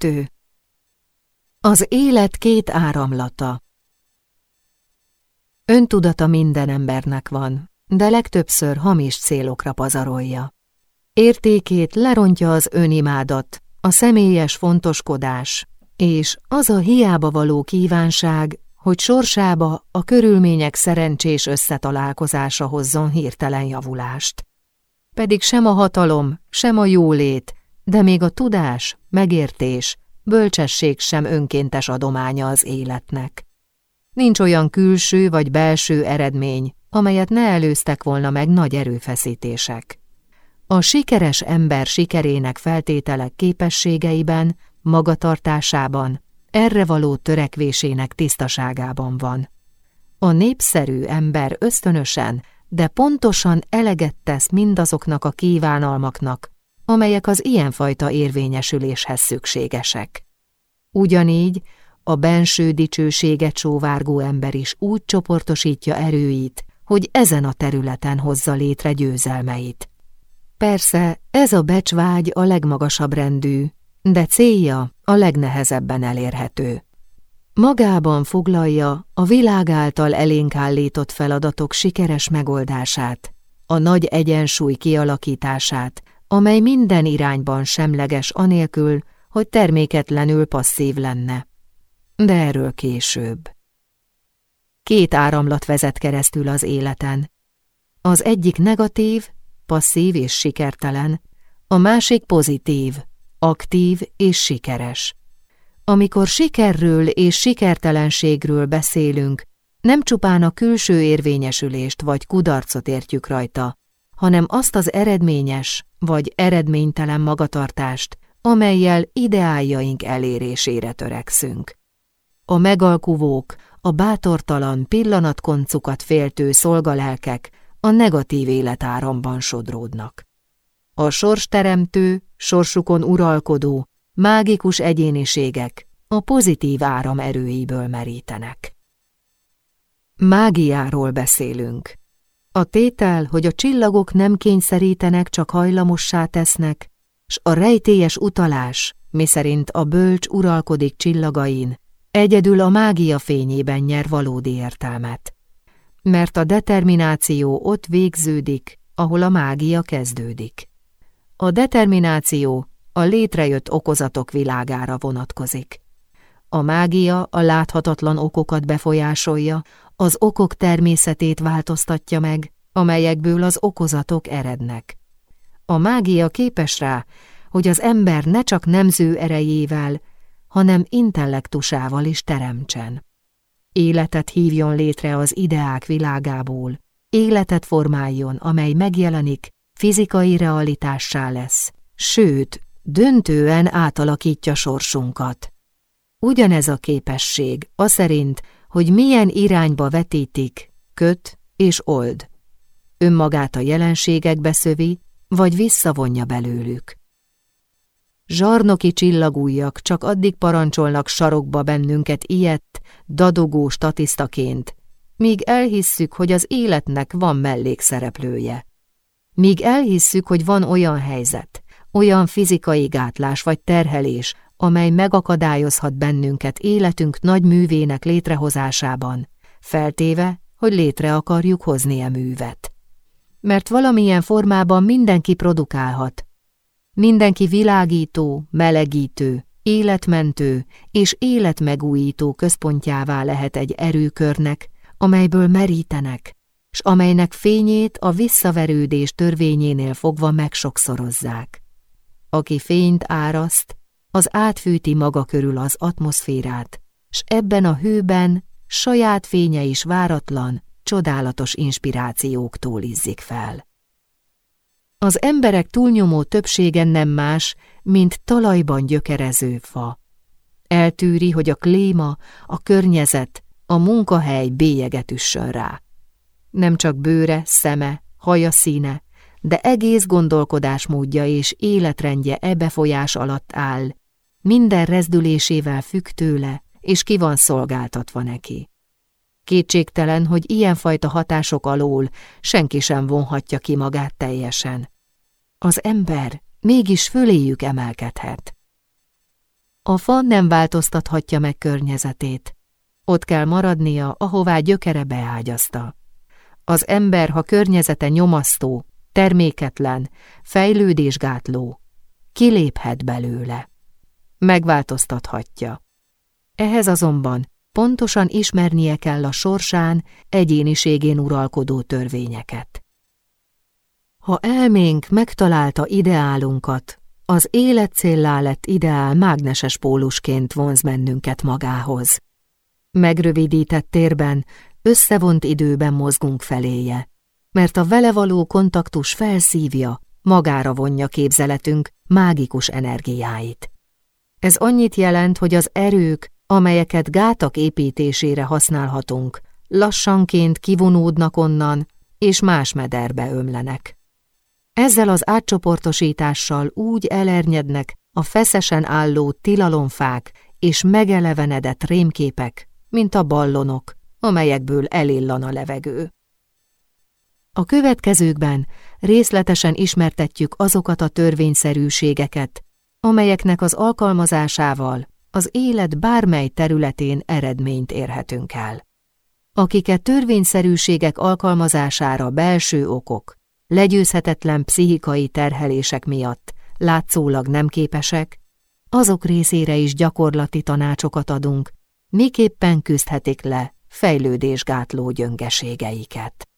Kettő. Az élet két áramlata. Öntudata minden embernek van, de legtöbbször hamis célokra pazarolja. Értékét lerontja az önimádat, a személyes fontoskodás, és az a hiába való kívánság, hogy sorsába a körülmények szerencsés összetalálkozása hozzon hirtelen javulást. Pedig sem a hatalom, sem a jólét, de még a tudás, megértés, bölcsesség sem önkéntes adománya az életnek. Nincs olyan külső vagy belső eredmény, amelyet ne előztek volna meg nagy erőfeszítések. A sikeres ember sikerének feltételek képességeiben, magatartásában, erre való törekvésének tisztaságában van. A népszerű ember ösztönösen, de pontosan eleget tesz mindazoknak a kívánalmaknak, amelyek az ilyenfajta érvényesüléshez szükségesek. Ugyanígy a benső dicsőséget sóvárgó ember is úgy csoportosítja erőit, hogy ezen a területen hozza létre győzelmeit. Persze ez a becsvágy a legmagasabb rendű, de célja a legnehezebben elérhető. Magában foglalja a világ által elénk állított feladatok sikeres megoldását, a nagy egyensúly kialakítását, amely minden irányban semleges anélkül, hogy terméketlenül passzív lenne. De erről később. Két áramlat vezet keresztül az életen. Az egyik negatív, passzív és sikertelen, a másik pozitív, aktív és sikeres. Amikor sikerről és sikertelenségről beszélünk, nem csupán a külső érvényesülést vagy kudarcot értjük rajta, hanem azt az eredményes vagy eredménytelen magatartást, amelyel ideáljaink elérésére törekszünk. A megalkuvók, a bátortalan pillanatkoncukat féltő szolgalelkek a negatív életáramban sodródnak. A sorsteremtő, sorsukon uralkodó, mágikus egyéniségek a pozitív áram erőiből merítenek. Mágiáról beszélünk. A tétel, hogy a csillagok nem kényszerítenek, csak hajlamossá tesznek, s a rejtélyes utalás, miszerint a bölcs uralkodik csillagain, egyedül a mágia fényében nyer valódi értelmet. Mert a determináció ott végződik, ahol a mágia kezdődik. A determináció a létrejött okozatok világára vonatkozik. A mágia a láthatatlan okokat befolyásolja, az okok természetét változtatja meg, amelyekből az okozatok erednek. A mágia képes rá, hogy az ember ne csak nemző erejével, hanem intellektusával is teremtsen. Életet hívjon létre az ideák világából, életet formáljon, amely megjelenik, fizikai realitássá lesz, sőt, döntően átalakítja sorsunkat. Ugyanez a képesség, a szerint, hogy milyen irányba vetítik, köt és old. Önmagát a jelenségekbe szövi, vagy visszavonja belőlük. Zsarnoki csillagújjak csak addig parancsolnak sarokba bennünket ilyet, dadogó statisztaként, míg elhisszük, hogy az életnek van mellékszereplője. Míg elhisszük, hogy van olyan helyzet, olyan fizikai gátlás vagy terhelés, amely megakadályozhat bennünket életünk nagy művének létrehozásában, feltéve, hogy létre akarjuk hozni a művet. Mert valamilyen formában mindenki produkálhat. Mindenki világító, melegítő, életmentő és életmegújító központjává lehet egy erőkörnek, amelyből merítenek, s amelynek fényét a visszaverődés törvényénél fogva megsokszorozzák. Aki fényt áraszt, az átfűti maga körül az atmoszférát, s ebben a hőben saját fénye is váratlan, csodálatos inspirációktól izzik fel. Az emberek túlnyomó többsége nem más, mint talajban gyökerező fa. Eltűri, hogy a klíma, a környezet, a munkahely bélyeget üssön rá. Nem csak bőre, szeme, haja színe, de egész gondolkodásmódja és életrendje e befolyás alatt áll, minden rezdülésével függ tőle, és ki van szolgáltatva neki. Kétségtelen, hogy ilyenfajta hatások alól senki sem vonhatja ki magát teljesen. Az ember mégis föléjük emelkedhet. A fa nem változtathatja meg környezetét. Ott kell maradnia, ahová gyökere beágyazta. Az ember, ha környezete nyomasztó, terméketlen, fejlődésgátló, kiléphet belőle. Megváltoztathatja. Ehhez azonban pontosan ismernie kell a sorsán, egyéniségén uralkodó törvényeket. Ha elménk megtalálta ideálunkat, az életcéllá lett ideál mágneses pólusként vonz bennünket magához. Megrövidített térben, összevont időben mozgunk feléje, mert a vele való kontaktus felszívja, magára vonja képzeletünk mágikus energiáit. Ez annyit jelent, hogy az erők, amelyeket gátak építésére használhatunk, lassanként kivonódnak onnan, és más mederbe ömlenek. Ezzel az átcsoportosítással úgy elernyednek a feszesen álló tilalomfák és megelevenedett rémképek, mint a ballonok, amelyekből elillan a levegő. A következőkben részletesen ismertetjük azokat a törvényszerűségeket, amelyeknek az alkalmazásával az élet bármely területén eredményt érhetünk el. Akiket törvényszerűségek alkalmazására belső okok, legyőzhetetlen pszichikai terhelések miatt látszólag nem képesek, azok részére is gyakorlati tanácsokat adunk, miképpen küzdhetik le fejlődésgátló gyöngeségeiket.